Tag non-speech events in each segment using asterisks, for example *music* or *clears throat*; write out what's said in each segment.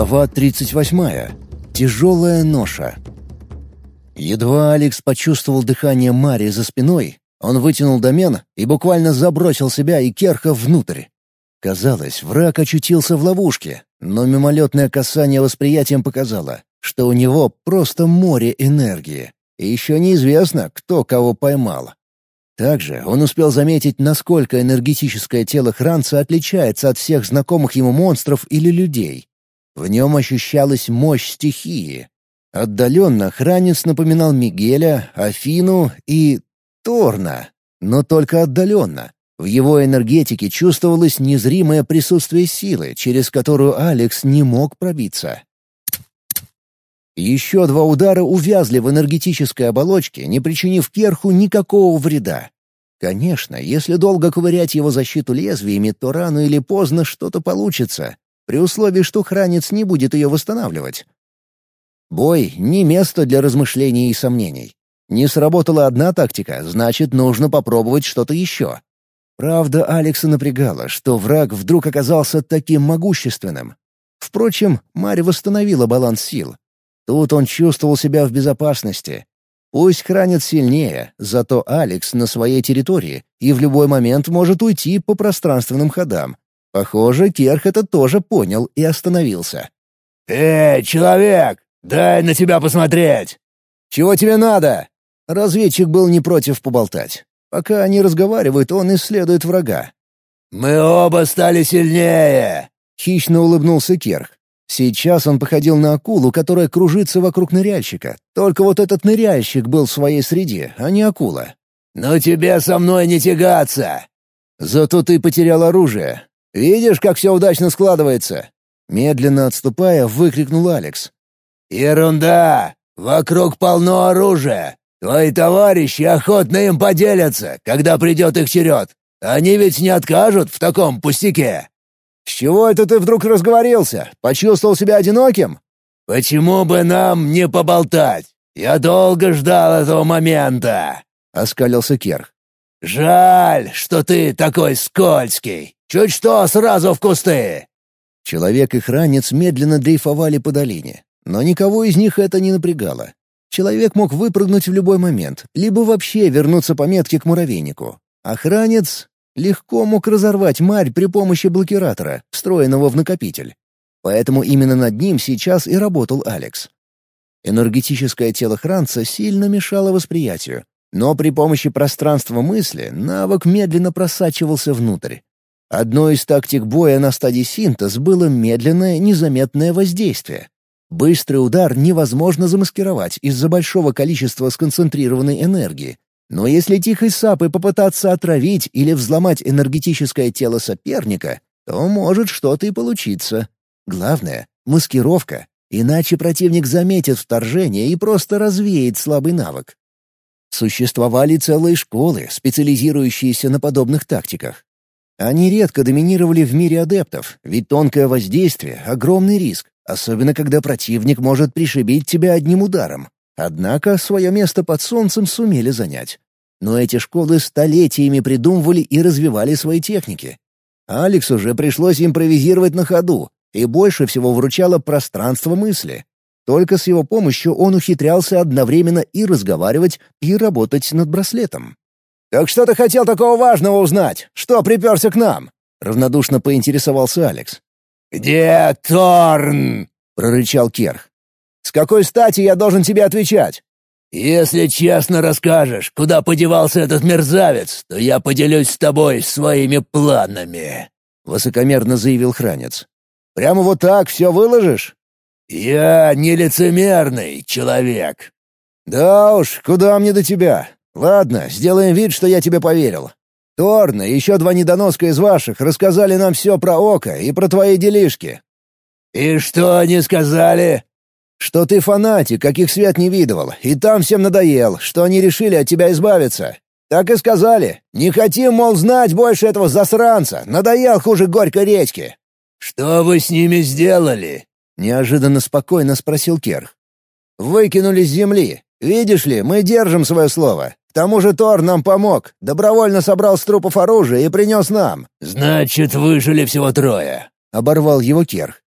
Глава 38. Тяжелая ноша. Едва Алекс почувствовал дыхание Мари за спиной, он вытянул домен и буквально забросил себя и Керха внутрь. Казалось, враг очутился в ловушке, но мимолетное касание восприятием показало, что у него просто море энергии, и еще неизвестно, кто кого поймал. Также он успел заметить, насколько энергетическое тело Хранца отличается от всех знакомых ему монстров или людей. В нем ощущалась мощь стихии. Отдаленно хранец напоминал Мигеля, Афину и Торна, но только отдаленно. В его энергетике чувствовалось незримое присутствие силы, через которую Алекс не мог пробиться. Еще два удара увязли в энергетической оболочке, не причинив Керху никакого вреда. Конечно, если долго ковырять его защиту лезвиями, то рано или поздно что-то получится, при условии, что хранец не будет ее восстанавливать. Бой — не место для размышлений и сомнений. Не сработала одна тактика, значит, нужно попробовать что-то еще. Правда, Алекса напрягала, что враг вдруг оказался таким могущественным. Впрочем, Марь восстановила баланс сил. Тут он чувствовал себя в безопасности. Пусть хранит сильнее, зато Алекс на своей территории и в любой момент может уйти по пространственным ходам, Похоже, Керх это тоже понял и остановился. «Эй, человек, дай на тебя посмотреть!» «Чего тебе надо?» Разведчик был не против поболтать. Пока они разговаривают, он исследует врага. «Мы оба стали сильнее!» — хищно улыбнулся Керх. Сейчас он походил на акулу, которая кружится вокруг ныряльщика. Только вот этот ныряльщик был в своей среде, а не акула. «Но тебе со мной не тягаться!» «Зато ты потерял оружие. Видишь, как все удачно складывается?» Медленно отступая, выкрикнул Алекс. «Ерунда! Вокруг полно оружия! Твои товарищи охотно им поделятся, когда придет их черед. Они ведь не откажут в таком пустяке!» «С чего это ты вдруг разговорился? Почувствовал себя одиноким?» «Почему бы нам не поболтать? Я долго ждал этого момента!» — оскалился Керх. «Жаль, что ты такой скользкий. Чуть что, сразу в кусты!» Человек и хранец медленно дрейфовали по долине, но никого из них это не напрягало. Человек мог выпрыгнуть в любой момент, либо вообще вернуться по метке к муравейнику. А хранец легко мог разорвать марь при помощи блокиратора, встроенного в накопитель. Поэтому именно над ним сейчас и работал Алекс. Энергетическое тело хранца сильно мешало восприятию, но при помощи пространства мысли навык медленно просачивался внутрь. Одной из тактик боя на стадии синтез было медленное, незаметное воздействие. Быстрый удар невозможно замаскировать из-за большого количества сконцентрированной энергии. Но если тихой сапой попытаться отравить или взломать энергетическое тело соперника, то может что-то и получиться. Главное — маскировка, иначе противник заметит вторжение и просто развеет слабый навык. Существовали целые школы, специализирующиеся на подобных тактиках. Они редко доминировали в мире адептов, ведь тонкое воздействие — огромный риск, особенно когда противник может пришибить тебя одним ударом. Однако свое место под солнцем сумели занять. Но эти школы столетиями придумывали и развивали свои техники. Алексу же пришлось импровизировать на ходу, и больше всего вручало пространство мысли. Только с его помощью он ухитрялся одновременно и разговаривать, и работать над браслетом. «Так что ты хотел такого важного узнать? Что приперся к нам?» — равнодушно поинтересовался Алекс. «Где Торн?» — прорычал Керх. «С какой стати я должен тебе отвечать?» «Если честно расскажешь, куда подевался этот мерзавец, то я поделюсь с тобой своими планами», — высокомерно заявил Хранец. «Прямо вот так все выложишь?» «Я не лицемерный человек». «Да уж, куда мне до тебя? Ладно, сделаем вид, что я тебе поверил. Торн и еще два недоноска из ваших рассказали нам все про Ока и про твои делишки». «И что они сказали?» «Что ты фанатик, каких свет не видывал, и там всем надоел, что они решили от тебя избавиться. Так и сказали. Не хотим, мол, знать больше этого засранца. Надоел хуже горькой редьки». «Что вы с ними сделали?» — неожиданно спокойно спросил Керх. «Выкинули с земли. Видишь ли, мы держим свое слово. К тому же Тор нам помог, добровольно собрал с трупов оружие и принес нам». «Значит, выжили всего трое», — оборвал его Керх.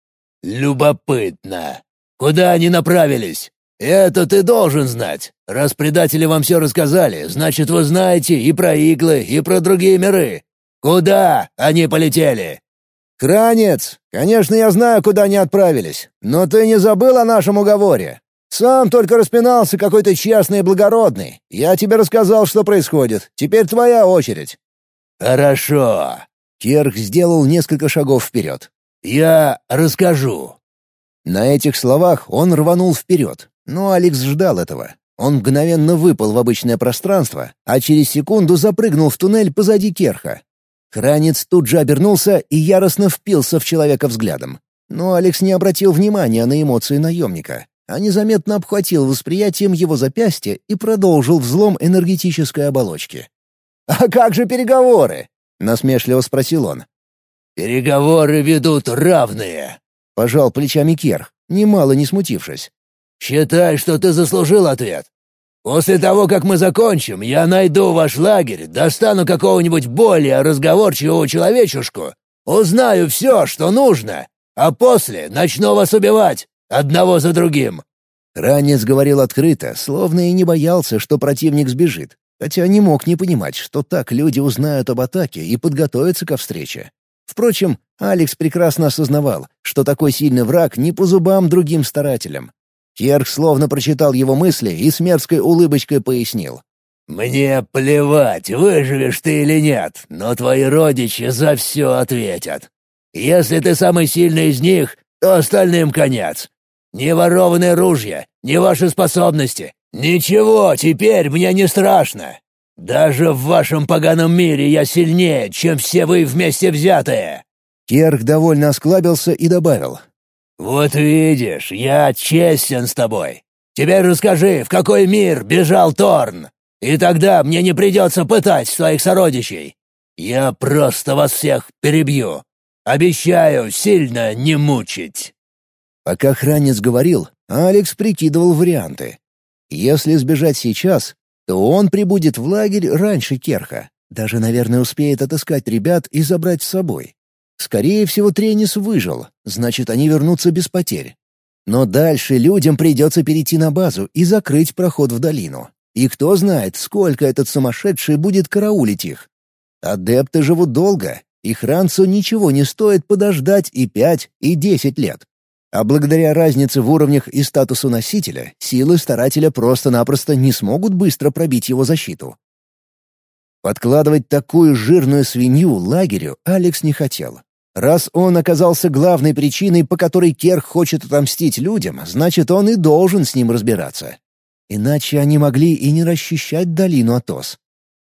Любопытно. Куда они направились? Это ты должен знать. Раз предатели вам все рассказали, значит, вы знаете и про иглы, и про другие миры. Куда они полетели?» «Кранец! Конечно, я знаю, куда они отправились. Но ты не забыл о нашем уговоре. Сам только распинался какой-то честный и благородный. Я тебе рассказал, что происходит. Теперь твоя очередь». «Хорошо». Керх сделал несколько шагов вперед. «Я расскажу». На этих словах он рванул вперед, но Алекс ждал этого. Он мгновенно выпал в обычное пространство, а через секунду запрыгнул в туннель позади Керха. Хранец тут же обернулся и яростно впился в человека взглядом. Но Алекс не обратил внимания на эмоции наемника а незаметно обхватил восприятием его запястье и продолжил взлом энергетической оболочки. «А как же переговоры?» — насмешливо спросил он. «Переговоры ведут равные», — пожал плечами Керх, немало не смутившись. «Считай, что ты заслужил ответ. После того, как мы закончим, я найду ваш лагерь, достану какого-нибудь более разговорчивого человечушку, узнаю все, что нужно, а после начну вас убивать. Одного за другим!» Ранец говорил открыто, словно и не боялся, что противник сбежит, хотя не мог не понимать, что так люди узнают об атаке и подготовятся ко встрече. Впрочем, Алекс прекрасно осознавал, что такой сильный враг не по зубам другим старателям. Керх словно прочитал его мысли и с мерзкой улыбочкой пояснил. «Мне плевать, выживешь ты или нет, но твои родичи за все ответят. Если ты самый сильный из них, то остальным конец. Ни ворованные ружья, ни ваши способности. Ничего, теперь мне не страшно. Даже в вашем поганом мире я сильнее, чем все вы вместе взятые». Керк довольно осклабился и добавил. «Вот видишь, я честен с тобой. Теперь расскажи, в какой мир бежал Торн, и тогда мне не придется пытать своих сородичей. Я просто вас всех перебью. Обещаю сильно не мучить». Пока охранец говорил, Алекс прикидывал варианты. Если сбежать сейчас, то он прибудет в лагерь раньше Керха. Даже, наверное, успеет отыскать ребят и забрать с собой. Скорее всего, Тренис выжил, значит, они вернутся без потерь. Но дальше людям придется перейти на базу и закрыть проход в долину. И кто знает, сколько этот сумасшедший будет караулить их. Адепты живут долго, и Хранцу ничего не стоит подождать и пять, и десять лет. А благодаря разнице в уровнях и статусу носителя, силы старателя просто-напросто не смогут быстро пробить его защиту. Подкладывать такую жирную свинью лагерю Алекс не хотел. Раз он оказался главной причиной, по которой Керх хочет отомстить людям, значит, он и должен с ним разбираться. Иначе они могли и не расчищать долину Атос.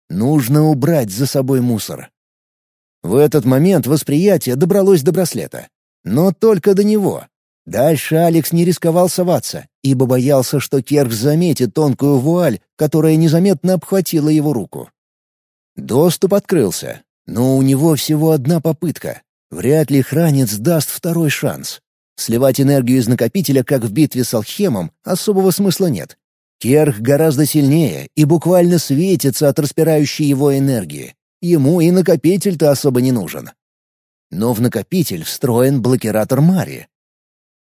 Нужно убрать за собой мусор. В этот момент восприятие добралось до браслета. Но только до него. Дальше Алекс не рисковал соваться, ибо боялся, что Керк заметит тонкую вуаль, которая незаметно обхватила его руку. Доступ открылся, но у него всего одна попытка. Вряд ли хранец даст второй шанс. Сливать энергию из накопителя, как в битве с Алхемом, особого смысла нет. Керх гораздо сильнее и буквально светится от распирающей его энергии. Ему и накопитель-то особо не нужен. Но в накопитель встроен блокиратор Мари,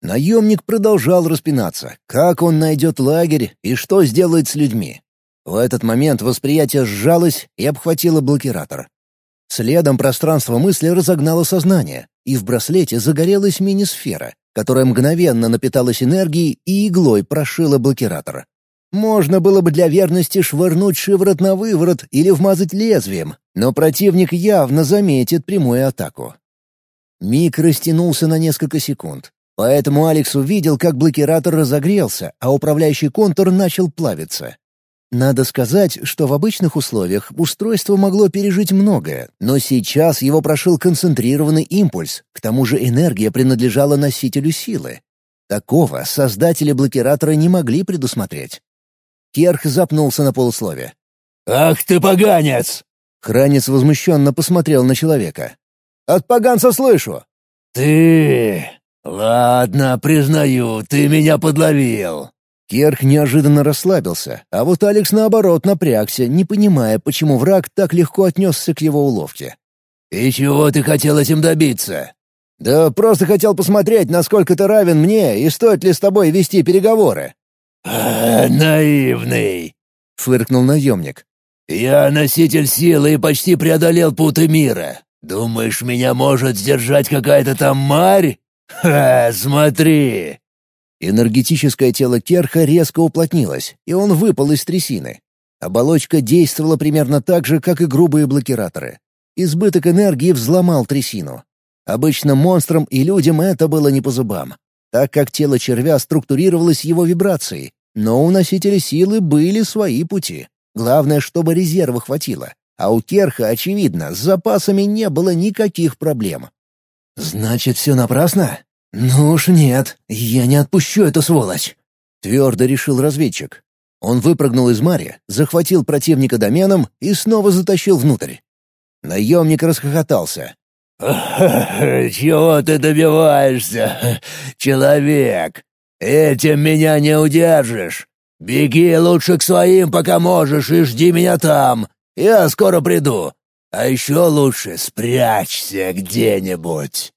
Наемник продолжал распинаться, как он найдет лагерь и что сделает с людьми. В этот момент восприятие сжалось и обхватило блокиратор. Следом пространство мысли разогнало сознание, и в браслете загорелась мини-сфера, которая мгновенно напиталась энергией и иглой прошила блокиратор. Можно было бы для верности швырнуть шиворот на выворот или вмазать лезвием, но противник явно заметит прямую атаку. Миг растянулся на несколько секунд, Поэтому Алекс увидел, как блокиратор разогрелся, а управляющий контур начал плавиться. Надо сказать, что в обычных условиях устройство могло пережить многое, но сейчас его прошил концентрированный импульс, к тому же энергия принадлежала носителю силы. Такого создатели блокиратора не могли предусмотреть. Керх запнулся на полуслове. «Ах ты поганец!» Хранец возмущенно посмотрел на человека. «От поганца слышу!» «Ты...» «Ладно, признаю, ты меня подловил». Керх неожиданно расслабился, а вот Алекс наоборот напрягся, не понимая, почему враг так легко отнесся к его уловке. «И чего ты хотел этим добиться?» «Да просто хотел посмотреть, насколько ты равен мне и стоит ли с тобой вести переговоры». «А, «Наивный!» — фыркнул наемник. «Я носитель силы и почти преодолел путы мира. Думаешь, меня может сдержать какая-то там марь? Ха, смотри!» Энергетическое тело Керха резко уплотнилось, и он выпал из трясины. Оболочка действовала примерно так же, как и грубые блокираторы. Избыток энергии взломал трясину. Обычно монстрам и людям это было не по зубам, так как тело червя структурировалось его вибрацией, но у носителя силы были свои пути. Главное, чтобы резерва хватило. А у Керха, очевидно, с запасами не было никаких проблем. «Значит, все напрасно?» «Ну уж нет, я не отпущу эту сволочь!» — твердо решил разведчик. Он выпрыгнул из мари, захватил противника доменом и снова затащил внутрь. Наемник расхохотался. «Чего ты добиваешься, человек? Этим меня не удержишь. Беги лучше к своим, пока можешь, и жди меня там. Я скоро приду. А еще лучше спрячься где-нибудь».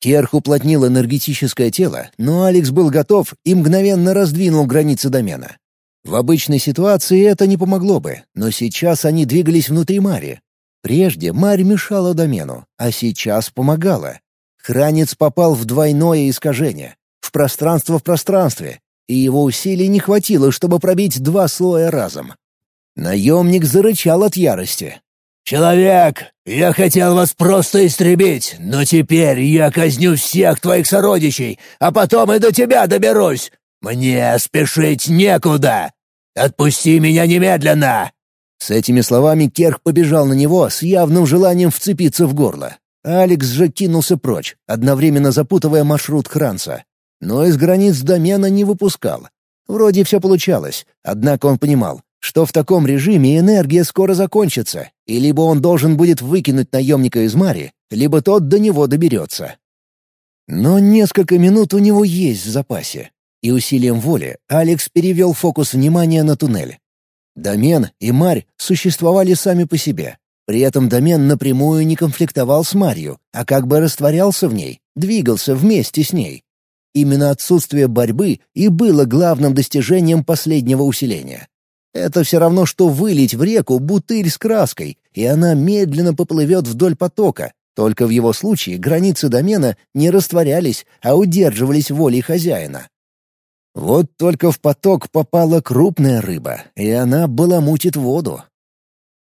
Керх уплотнил энергетическое тело, но Алекс был готов и мгновенно раздвинул границы домена. В обычной ситуации это не помогло бы, но сейчас они двигались внутри Мари. Прежде Марь мешала домену, а сейчас помогала. Хранец попал в двойное искажение, в пространство в пространстве, и его усилий не хватило, чтобы пробить два слоя разом. Наемник зарычал от ярости. «Человек, я хотел вас просто истребить, но теперь я казню всех твоих сородичей, а потом и до тебя доберусь. Мне спешить некуда. Отпусти меня немедленно!» С этими словами Керх побежал на него с явным желанием вцепиться в горло. Алекс же кинулся прочь, одновременно запутывая маршрут Хранца. Но из границ домена не выпускал. Вроде все получалось, однако он понимал, что в таком режиме энергия скоро закончится, и либо он должен будет выкинуть наемника из Мари, либо тот до него доберется. Но несколько минут у него есть в запасе, и усилием воли Алекс перевел фокус внимания на туннель. Домен и Марь существовали сами по себе. При этом домен напрямую не конфликтовал с Марью, а как бы растворялся в ней, двигался вместе с ней. Именно отсутствие борьбы и было главным достижением последнего усиления. Это все равно, что вылить в реку бутыль с краской, и она медленно поплывет вдоль потока, только в его случае границы домена не растворялись, а удерживались волей хозяина. Вот только в поток попала крупная рыба, и она баламутит воду.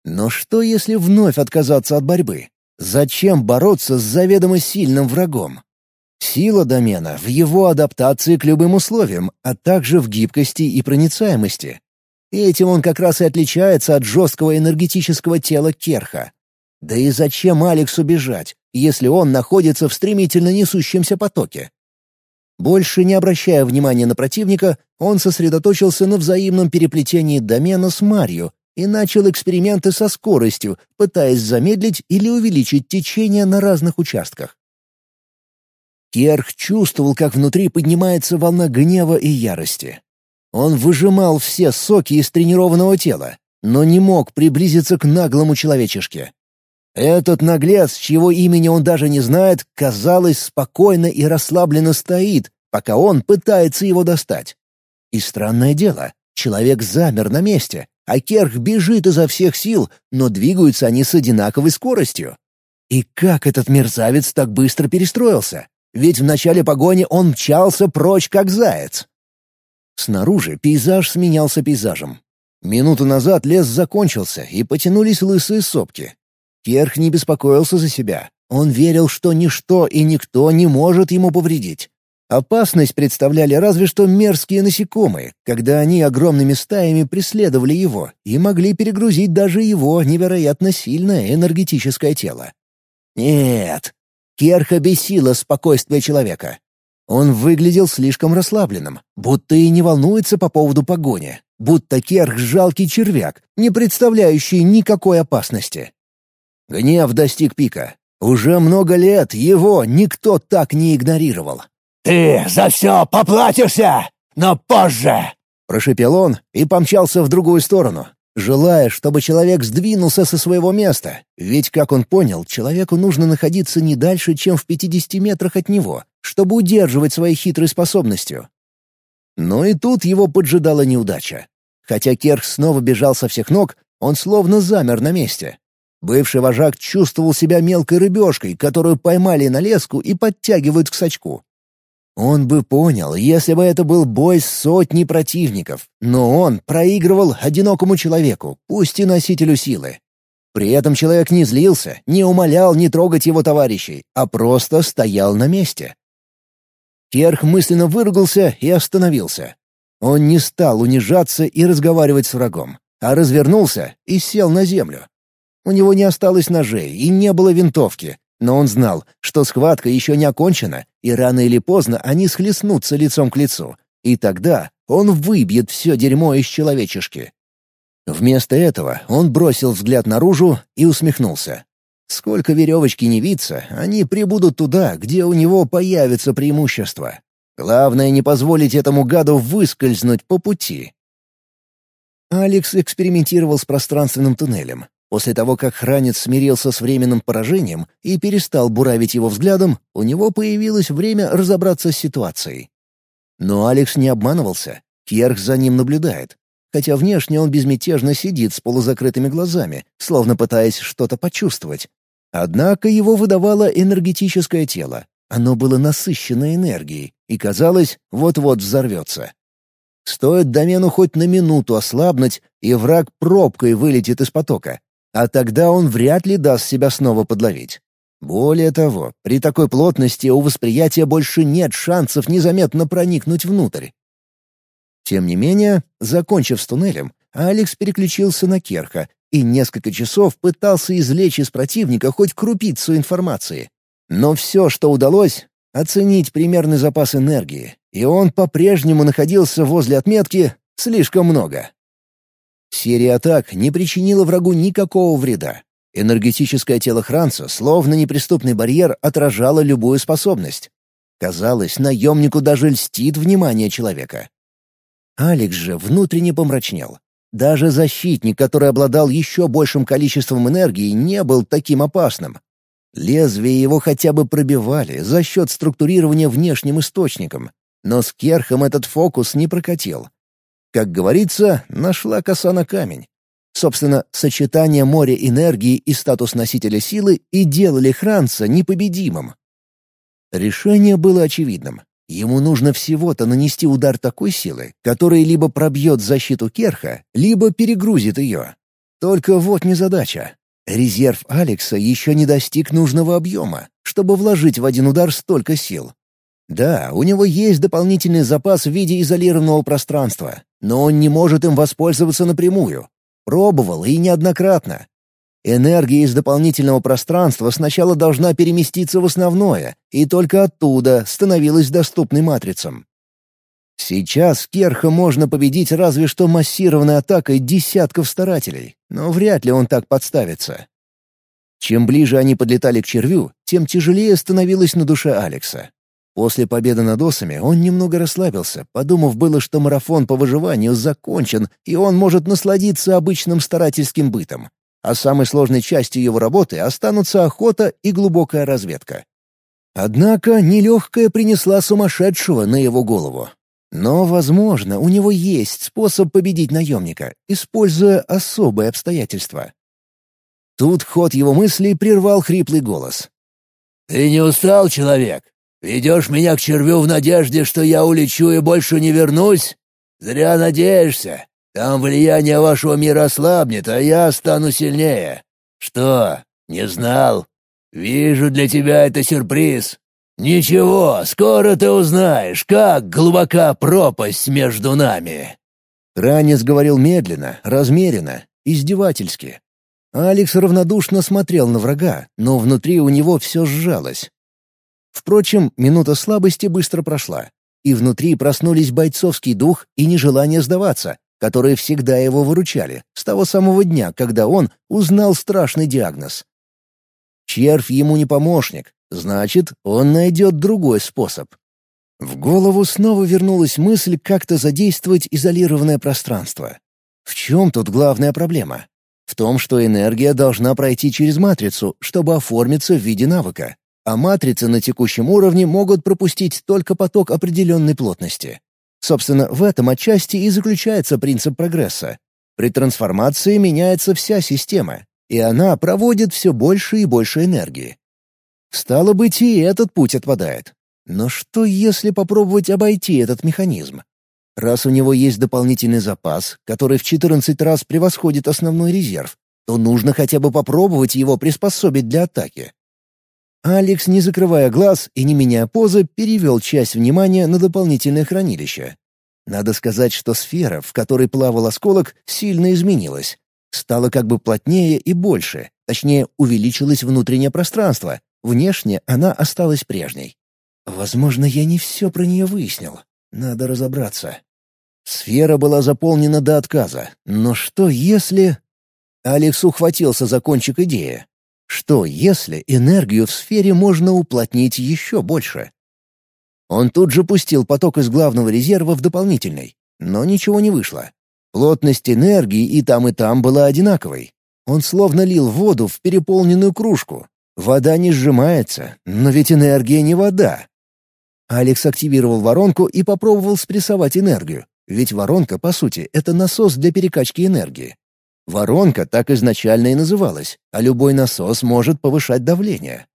Но что, если вновь отказаться от борьбы? Зачем бороться с заведомо сильным врагом? Сила домена в его адаптации к любым условиям, а также в гибкости и проницаемости. Этим он как раз и отличается от жесткого энергетического тела Керха. Да и зачем Алексу бежать, если он находится в стремительно несущемся потоке? Больше не обращая внимания на противника, он сосредоточился на взаимном переплетении домена с Марью и начал эксперименты со скоростью, пытаясь замедлить или увеличить течение на разных участках. Керх чувствовал, как внутри поднимается волна гнева и ярости. Он выжимал все соки из тренированного тела, но не мог приблизиться к наглому человечешке. Этот наглец, чьего имени он даже не знает, казалось, спокойно и расслабленно стоит, пока он пытается его достать. И странное дело, человек замер на месте, а Керх бежит изо всех сил, но двигаются они с одинаковой скоростью. И как этот мерзавец так быстро перестроился? Ведь в начале погони он мчался прочь, как заяц. Снаружи пейзаж сменялся пейзажем. Минуту назад лес закончился, и потянулись лысые сопки. Керх не беспокоился за себя. Он верил, что ничто и никто не может ему повредить. Опасность представляли разве что мерзкие насекомые, когда они огромными стаями преследовали его и могли перегрузить даже его невероятно сильное энергетическое тело. Нет, Керха бесило спокойствие человека. Он выглядел слишком расслабленным, будто и не волнуется по поводу погони, будто Керх — жалкий червяк, не представляющий никакой опасности. Гнев достиг пика. Уже много лет его никто так не игнорировал. «Ты за все поплатишься, но позже!» Прошепел он и помчался в другую сторону. желая, чтобы человек сдвинулся со своего места, ведь, как он понял, человеку нужно находиться не дальше, чем в 50 метрах от него, чтобы удерживать своей хитрой способностью. Но и тут его поджидала неудача. Хотя Керх снова бежал со всех ног, он словно замер на месте. Бывший вожак чувствовал себя мелкой рыбешкой, которую поймали на леску и подтягивают к сачку. Он бы понял, если бы это был бой с сотней противников, но он проигрывал одинокому человеку, пусть и носителю силы. При этом человек не злился, не умолял не трогать его товарищей, а просто стоял на месте. Керх мысленно выругался и остановился. Он не стал унижаться и разговаривать с врагом, а развернулся и сел на землю. У него не осталось ножей и не было винтовки, но он знал, что схватка еще не окончена, и рано или поздно они схлестнутся лицом к лицу, и тогда он выбьет все дерьмо из человечешки. Вместо этого он бросил взгляд наружу и усмехнулся. Сколько веревочки не виться, они прибудут туда, где у него появится преимущество. Главное не позволить этому гаду выскользнуть по пути. Алекс экспериментировал с пространственным туннелем. После того, как хранец смирился с временным поражением и перестал буравить его взглядом, у него появилось время разобраться с ситуацией. Но Алекс не обманывался. Кьерх за ним наблюдает. Хотя внешне он безмятежно сидит с полузакрытыми глазами, словно пытаясь что-то почувствовать. Однако его выдавало энергетическое тело. Оно было насыщено энергией и, казалось, вот-вот взорвется. Стоит домену хоть на минуту ослабнуть, и враг пробкой вылетит из потока, а тогда он вряд ли даст себя снова подловить. Более того, при такой плотности у восприятия больше нет шансов незаметно проникнуть внутрь. Тем не менее, закончив с туннелем, Алекс переключился на Керха и несколько часов пытался извлечь из противника хоть крупицу информации. Но все, что удалось — оценить примерный запас энергии, и он по-прежнему находился возле отметки «слишком много». Серия атак не причинила врагу никакого вреда. Энергетическое тело Хранца, словно неприступный барьер, отражало любую способность. Казалось, наемнику даже льстит внимание человека. Алекс же внутренне помрачнел. Даже защитник, который обладал еще большим количеством энергии, не был таким опасным. Лезвия его хотя бы пробивали за счет структурирования внешним источником. Но с Керхом этот фокус не прокатил. Как говорится, нашла коса на камень. Собственно, сочетание моря энергии и статус носителя силы и делали Хранца непобедимым. Решение было очевидным. Ему нужно всего-то нанести удар такой силы, который либо пробьет защиту Керха, либо перегрузит ее. Только вот незадача. Резерв Алекса еще не достиг нужного объема, чтобы вложить в один удар столько сил. Да, у него есть дополнительный запас в виде изолированного пространства, но он не может им воспользоваться напрямую. Пробовал и неоднократно. Энергия из дополнительного пространства сначала должна переместиться в основное, и только оттуда становилась доступной матрицам. Сейчас Керха можно победить разве что массированной атакой десятков старателей, но вряд ли он так подставится. Чем ближе они подлетали к червю, тем тяжелее становилось на душе Алекса. После победы над осами он немного расслабился, подумав было, что марафон по выживанию закончен, и он может насладиться обычным старательским бытом. А самой сложной частью его работы останутся охота и глубокая разведка. Однако нелегкая принесла сумасшедшего на его голову. Но, возможно, у него есть способ победить наемника, используя особые обстоятельства. Тут ход его мыслей прервал хриплый голос. «Ты не устал, человек? Ведешь меня к червю в надежде, что я улечу и больше не вернусь? Зря надеешься. Там влияние вашего мира ослабнет, а я стану сильнее. Что, не знал? Вижу для тебя это сюрприз. Ничего, скоро ты узнаешь, как глубока пропасть между нами». Ранец говорил медленно, размеренно, издевательски. Алекс равнодушно смотрел на врага, но внутри у него все сжалось. Впрочем, минута слабости быстро прошла, и внутри проснулись бойцовский дух и нежелание сдаваться, которые всегда его выручали, с того самого дня, когда он узнал страшный диагноз. Червь ему не помощник, значит, он найдет другой способ. В голову снова вернулась мысль как-то задействовать изолированное пространство. В чем тут главная проблема? В том, что энергия должна пройти через матрицу, чтобы оформиться в виде навыка, а матрицы на текущем уровне могут пропустить только поток определенной плотности. Собственно, в этом отчасти и заключается принцип прогресса. При трансформации меняется вся система, и она проводит все больше и больше энергии. Стало быть, и этот путь отпадает. Но что, если попробовать обойти этот механизм? Раз у него есть дополнительный запас, который в 14 раз превосходит основной резерв, то нужно хотя бы попробовать его приспособить для атаки. Алекс, не закрывая глаз и не меняя позы, перевел часть внимания на дополнительное хранилище. Надо сказать, что сфера, в которой плавал осколок, сильно изменилась. Стала как бы плотнее и больше, точнее, увеличилось внутреннее пространство. Внешне она осталась прежней. Возможно, я не все про нее выяснил. Надо разобраться. Сфера была заполнена до отказа. Но что если... Алекс ухватился за кончик идеи. Что если энергию в сфере можно уплотнить еще больше? Он тут же пустил поток из главного резерва в дополнительный. Но ничего не вышло. Плотность энергии и там, и там была одинаковой. Он словно лил воду в переполненную кружку. Вода не сжимается, но ведь энергия не вода. Алекс активировал воронку и попробовал спрессовать энергию, ведь воронка, по сути, это насос для перекачки энергии. Воронка так изначально и называлась, а любой насос может повышать давление.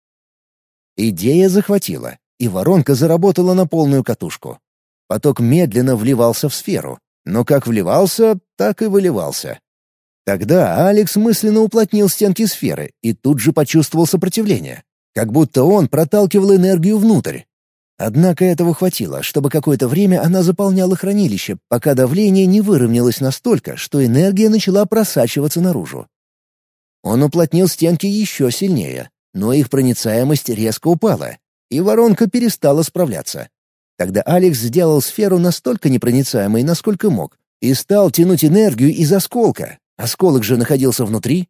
Идея захватила, и воронка заработала на полную катушку. Поток медленно вливался в сферу, но как вливался, так и выливался. Тогда Алекс мысленно уплотнил стенки сферы и тут же почувствовал сопротивление. Как будто он проталкивал энергию внутрь, Однако этого хватило, чтобы какое-то время она заполняла хранилище, пока давление не выровнялось настолько, что энергия начала просачиваться наружу. Он уплотнил стенки еще сильнее, но их проницаемость резко упала, и воронка перестала справляться. Тогда Алекс сделал сферу настолько непроницаемой, насколько мог, и стал тянуть энергию из осколка. Осколок же находился внутри.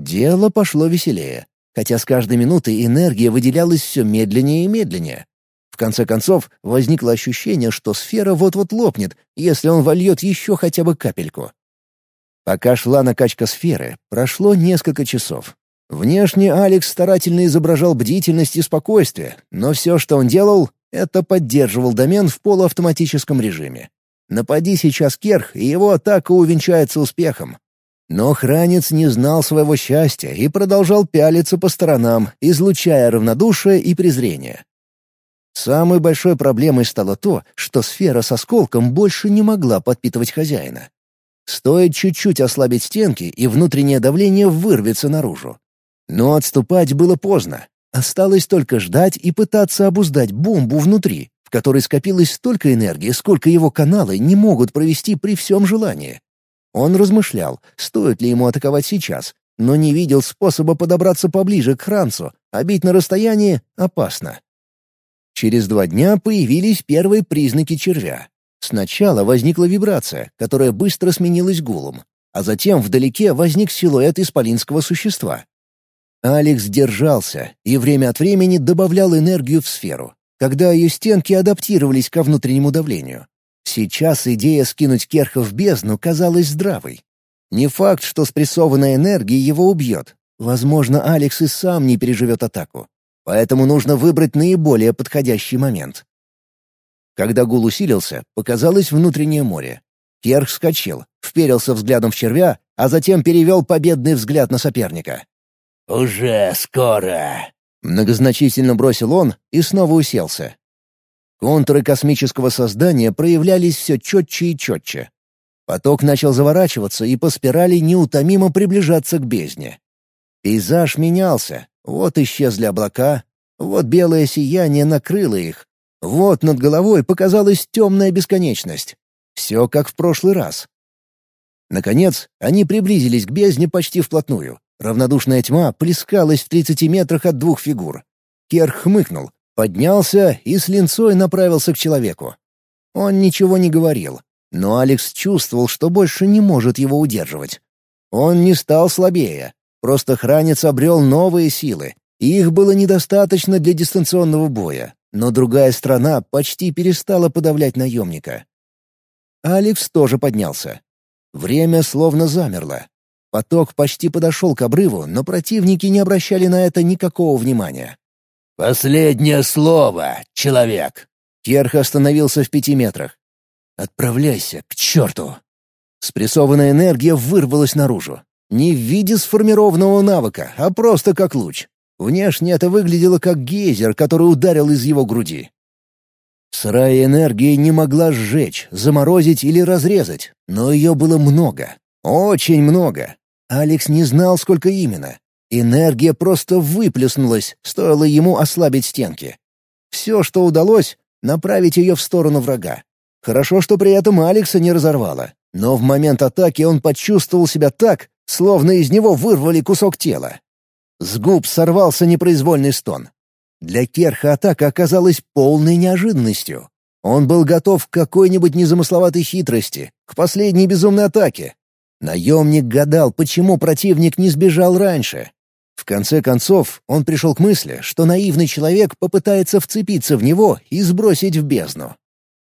Дело пошло веселее, хотя с каждой минутой энергия выделялась все медленнее и медленнее конце концов, возникло ощущение, что сфера вот-вот лопнет, если он вольет еще хотя бы капельку. Пока шла накачка сферы, прошло несколько часов. Внешне Алекс старательно изображал бдительность и спокойствие, но все, что он делал, это поддерживал домен в полуавтоматическом режиме. Напади сейчас Керх, и его атака увенчается успехом. Но хранец не знал своего счастья и продолжал пялиться по сторонам, излучая равнодушие и презрение. Самой большой проблемой стало то, что сфера с осколком больше не могла подпитывать хозяина. Стоит чуть-чуть ослабить стенки, и внутреннее давление вырвется наружу. Но отступать было поздно. Осталось только ждать и пытаться обуздать бомбу внутри, в которой скопилось столько энергии, сколько его каналы не могут провести при всем желании. Он размышлял, стоит ли ему атаковать сейчас, но не видел способа подобраться поближе к Хранцу, а бить на расстоянии опасно. Через два дня появились первые признаки червя. Сначала возникла вибрация, которая быстро сменилась гулом, а затем вдалеке возник силуэт исполинского существа. Алекс держался и время от времени добавлял энергию в сферу, когда ее стенки адаптировались ко внутреннему давлению. Сейчас идея скинуть Керха в бездну казалась здравой. Не факт, что спрессованная энергия его убьет. Возможно, Алекс и сам не переживет атаку поэтому нужно выбрать наиболее подходящий момент. Когда гул усилился, показалось внутреннее море. Керх вскочил, вперился взглядом в червя, а затем перевел победный взгляд на соперника. «Уже скоро!» — многозначительно бросил он и снова уселся. Контуры космического создания проявлялись все четче и четче. Поток начал заворачиваться и по спирали неутомимо приближаться к бездне. Пейзаж менялся, вот исчезли облака, вот белое сияние накрыло их, вот над головой показалась темная бесконечность. Все как в прошлый раз. Наконец, они приблизились к бездне почти вплотную. Равнодушная тьма плескалась в тридцати метрах от двух фигур. Керх хмыкнул, поднялся и с линцой направился к человеку. Он ничего не говорил, но Алекс чувствовал, что больше не может его удерживать. Он не стал слабее, Просто хранец обрел новые силы, и их было недостаточно для дистанционного боя, но другая страна почти перестала подавлять наемника. Алекс тоже поднялся. Время словно замерло. Поток почти подошел к обрыву, но противники не обращали на это никакого внимания. «Последнее слово, человек!» Керх остановился в пяти метрах. «Отправляйся к черту!» Спрессованная энергия вырвалась наружу. Не в виде сформированного навыка, а просто как луч. Внешне это выглядело как гейзер, который ударил из его груди. Сырая энергия не могла сжечь, заморозить или разрезать, но ее было много. Очень много. Алекс не знал, сколько именно. Энергия просто выплеснулась, стоило ему ослабить стенки. Все, что удалось, направить ее в сторону врага. Хорошо, что при этом Алекса не разорвало. Но в момент атаки он почувствовал себя так, словно из него вырвали кусок тела. С губ сорвался непроизвольный стон. Для Керха атака оказалась полной неожиданностью. Он был готов к какой-нибудь незамысловатой хитрости, к последней безумной атаке. Наемник гадал, почему противник не сбежал раньше. В конце концов, он пришел к мысли, что наивный человек попытается вцепиться в него и сбросить в бездну.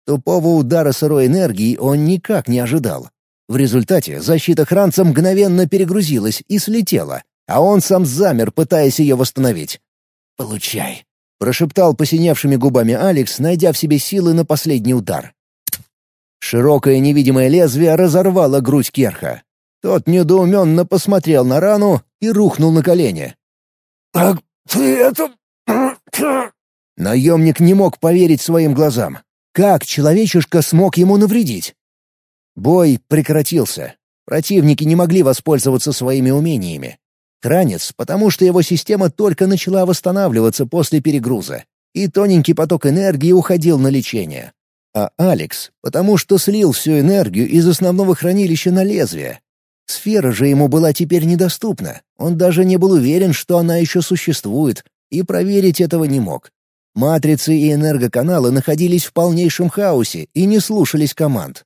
Тупого удара сырой энергии он никак не ожидал. В результате защита Хранца мгновенно перегрузилась и слетела, а он сам замер, пытаясь ее восстановить. «Получай», — прошептал посиневшими губами Алекс, найдя в себе силы на последний удар. Широкое невидимое лезвие разорвало грудь Керха. Тот недоуменно посмотрел на рану и рухнул на колени. «Так ты это...» *clears throat* Наемник не мог поверить своим глазам. Как человечишка смог ему навредить? Бой прекратился. Противники не могли воспользоваться своими умениями. Кранец, потому что его система только начала восстанавливаться после перегруза, и тоненький поток энергии уходил на лечение. А Алекс, потому что слил всю энергию из основного хранилища на лезвие. Сфера же ему была теперь недоступна, он даже не был уверен, что она еще существует, и проверить этого не мог. Матрицы и энергоканалы находились в полнейшем хаосе и не слушались команд.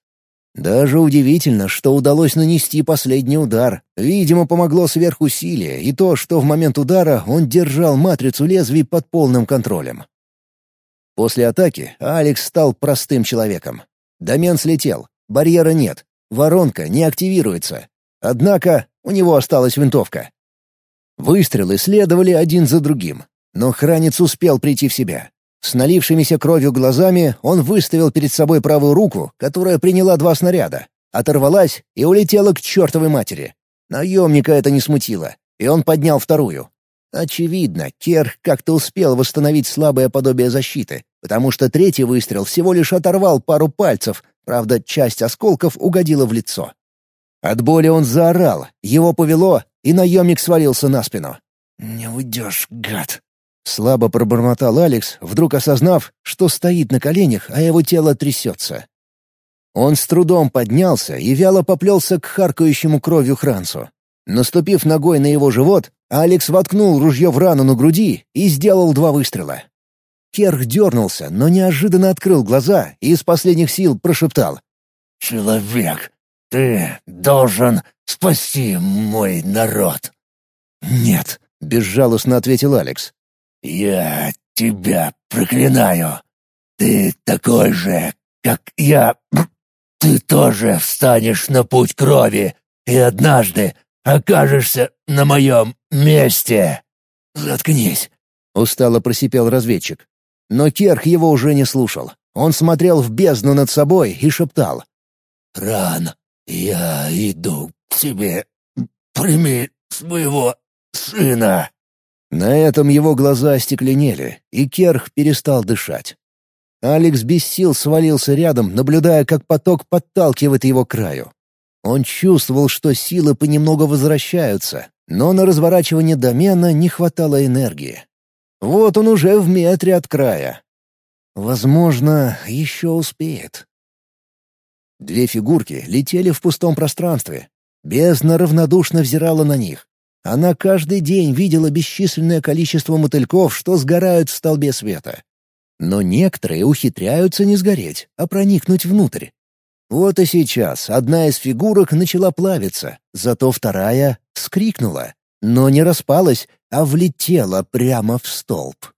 Даже удивительно, что удалось нанести последний удар. Видимо, помогло сверхусилие и то, что в момент удара он держал матрицу лезвий под полным контролем. После атаки Алекс стал простым человеком. Домен слетел, барьера нет, воронка не активируется. Однако у него осталась винтовка. Выстрелы следовали один за другим. Но хранец успел прийти в себя. С налившимися кровью глазами он выставил перед собой правую руку, которая приняла два снаряда, оторвалась и улетела к чертовой матери. Наемника это не смутило, и он поднял вторую. Очевидно, Керх как-то успел восстановить слабое подобие защиты, потому что третий выстрел всего лишь оторвал пару пальцев, правда, часть осколков угодила в лицо. От боли он заорал, его повело, и наемник свалился на спину. «Не уйдешь, гад!» Слабо пробормотал Алекс, вдруг осознав, что стоит на коленях, а его тело трясется. Он с трудом поднялся и вяло поплелся к харкающему кровью Хрансу. Наступив ногой на его живот, Алекс воткнул ружье в рану на груди и сделал два выстрела. Керх дернулся, но неожиданно открыл глаза и из последних сил прошептал. «Человек, ты должен спасти мой народ». «Нет», — безжалостно ответил Алекс. «Я тебя проклинаю. Ты такой же, как я. Ты тоже встанешь на путь крови и однажды окажешься на моем месте». «Заткнись», — устало просипел разведчик. Но Керх его уже не слушал. Он смотрел в бездну над собой и шептал. «Ран, я иду к тебе. Прими своего сына». На этом его глаза остекленели, и Керх перестал дышать. Алекс без сил свалился рядом, наблюдая, как поток подталкивает его к краю. Он чувствовал, что силы понемногу возвращаются, но на разворачивание домена не хватало энергии. Вот он уже в метре от края. Возможно, еще успеет. Две фигурки летели в пустом пространстве. Бездна равнодушно взирала на них. Она каждый день видела бесчисленное количество мотыльков, что сгорают в столбе света. Но некоторые ухитряются не сгореть, а проникнуть внутрь. Вот и сейчас одна из фигурок начала плавиться, зато вторая скрикнула, но не распалась, а влетела прямо в столб.